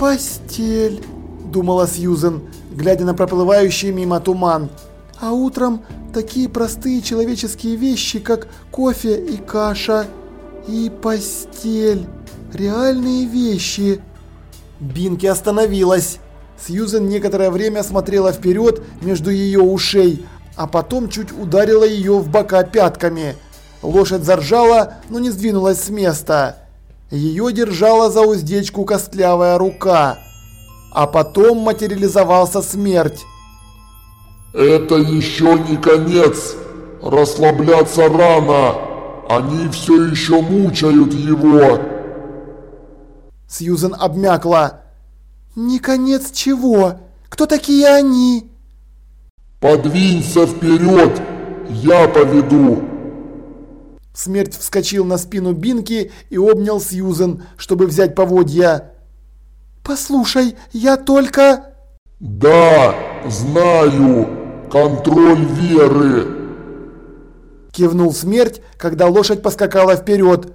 постель», – думала Сьюзен, глядя на проплывающий мимо туман. «А утром такие простые человеческие вещи, как кофе и каша. И постель. Реальные вещи». Бинки остановилась. Сьюзен некоторое время смотрела вперед между ее ушей, а потом чуть ударила ее в бока пятками. Лошадь заржала, но не сдвинулась с места. Ее держала за уздечку костлявая рука. А потом материализовался смерть. «Это еще не конец! Расслабляться рано! Они все еще мучают его!» Сьюзен обмякла. «Не конец чего? Кто такие они?» «Подвинься вперед! Я поведу!» Смерть вскочил на спину Бинки и обнял Сьюзен, чтобы взять поводья. «Послушай, я только...» «Да, знаю! Контроль веры!» Кивнул Смерть, когда лошадь поскакала вперед.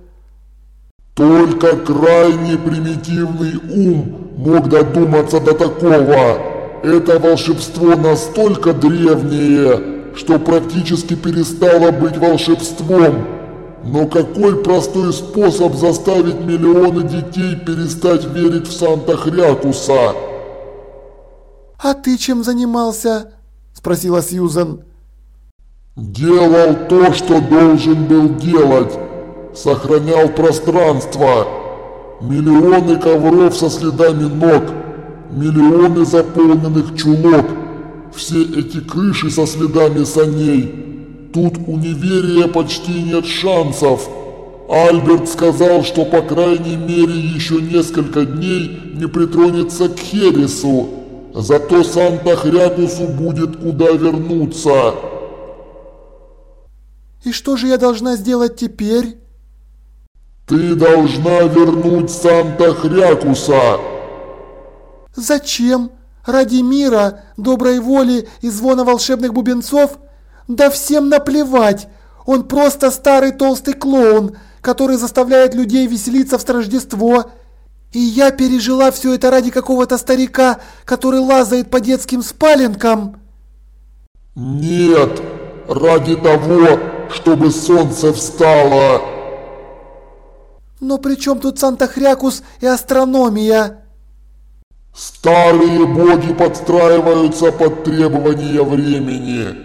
«Только крайне примитивный ум мог додуматься до такого. Это волшебство настолько древнее, что практически перестало быть волшебством. Но какой простой способ заставить миллионы детей перестать верить в Санта-Хрякуса? «А ты чем занимался?» – спросила Сьюзен. «Делал то, что должен был делать. Сохранял пространство. Миллионы ковров со следами ног. Миллионы заполненных чулок. Все эти крыши со следами саней. Тут у неверия почти нет шансов. Альберт сказал, что по крайней мере еще несколько дней не притронется к Хересу. Зато Санта-Хрякусу будет куда вернуться. «И что же я должна сделать теперь?» «Ты должна вернуть Санта-Хрякуса!» «Зачем? Ради мира, доброй воли и звона волшебных бубенцов?» Да всем наплевать. Он просто старый толстый клоун, который заставляет людей веселиться в Рождество. И я пережила все это ради какого-то старика, который лазает по детским спаленкам. Нет, ради того, чтобы солнце встало. Но при чем тут Санта-Хрякус и астрономия? Старые боги подстраиваются под требования времени.